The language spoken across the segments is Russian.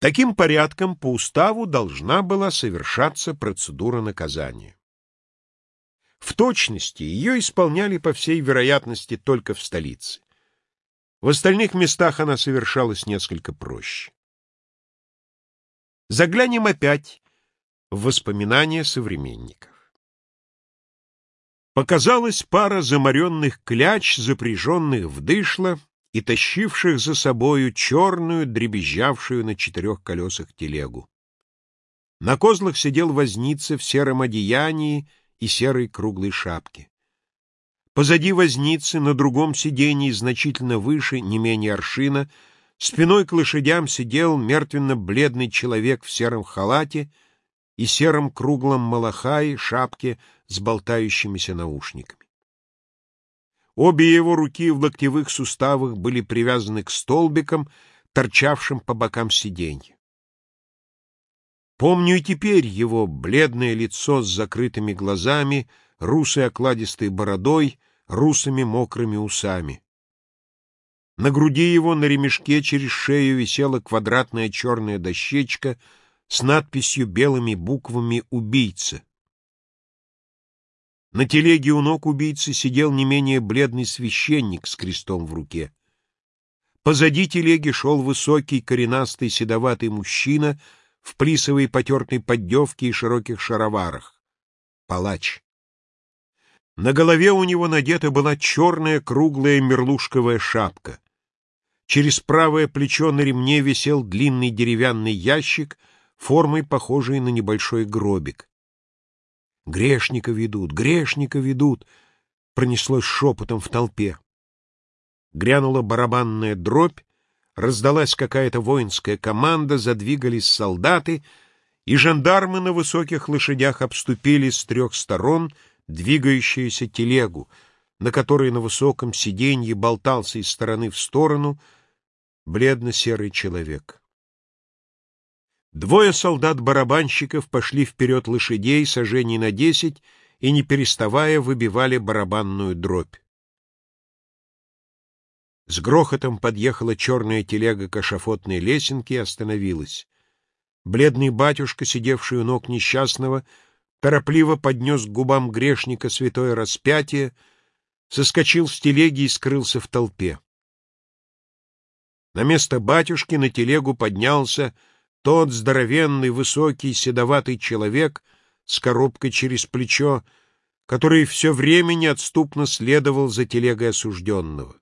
Таким порядком по уставу должна была совершаться процедура наказания. В точности ее исполняли, по всей вероятности, только в столице. В остальных местах она совершалась несколько проще. Заглянем опять в воспоминания современников. Показалась пара заморенных кляч, запряженных в дышло и тащивших за собою черную, дребезжавшую на четырех колесах телегу. На козлах сидел возница в сером одеянии и серой круглой шапке. Позади возницы, на другом сидении, значительно выше, не менее аршина, спиной к лошадям сидел мертвенно-бледный человек в сером халате и сером круглом малахае, шапке с болтающимися наушниками. Обе его руки в локтевых суставах были привязаны к столбикам, торчавшим по бокам сиденья. Помню и теперь его бледное лицо с закрытыми глазами, русой окладистой бородой, русыми мокрыми усами. На груди его на ремешке через шею висела квадратная черная дощечка с надписью белыми буквами «Убийца». На телеге у ног убийцы сидел не менее бледный священник с крестом в руке. Позади телеги шел высокий, коренастый, седоватый мужчина в плисовой потертой поддевке и широких шароварах. Палач. На голове у него надета была черная круглая мерлушковая шапка. Через правое плечо на ремне висел длинный деревянный ящик, формой похожий на небольшой гробик. Грешника ведут, грешника ведут, пронеслось шепотом в толпе. Грянула барабанная дробь, раздалась какая-то воинская команда, задвигались солдаты, и жандармы на высоких лошадях обступили с трех сторон двигающуюся телегу, на которой на высоком сиденье болтался из стороны в сторону бледно-серый человек. Двое солдат-барабанщиков пошли вперед лошадей сожжений на десять и, не переставая, выбивали барабанную дробь. С грохотом подъехала черная телега к ашафотной лесенке и остановилась. Бледный батюшка, сидевший у ног несчастного, торопливо поднес к губам грешника святое распятие, соскочил с телеги и скрылся в толпе. На место батюшки на телегу поднялся тот здоровенный, высокий, седоватый человек с коробкой через плечо, который все время неотступно следовал за телегой осужденного.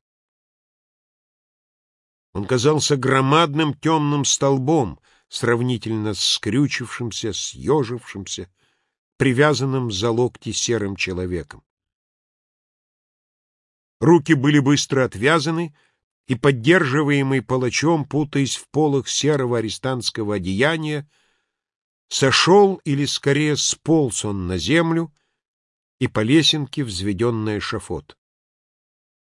Он казался громадным темным столбом, сравнительно с скрючившимся, съежившимся, привязанным за локти серым человеком. Руки были быстро отвязаны, и, поддерживаемый палачом, путаясь в полах серого арестантского одеяния, сошел или, скорее, сполз он на землю и по лесенке взведенный эшафот.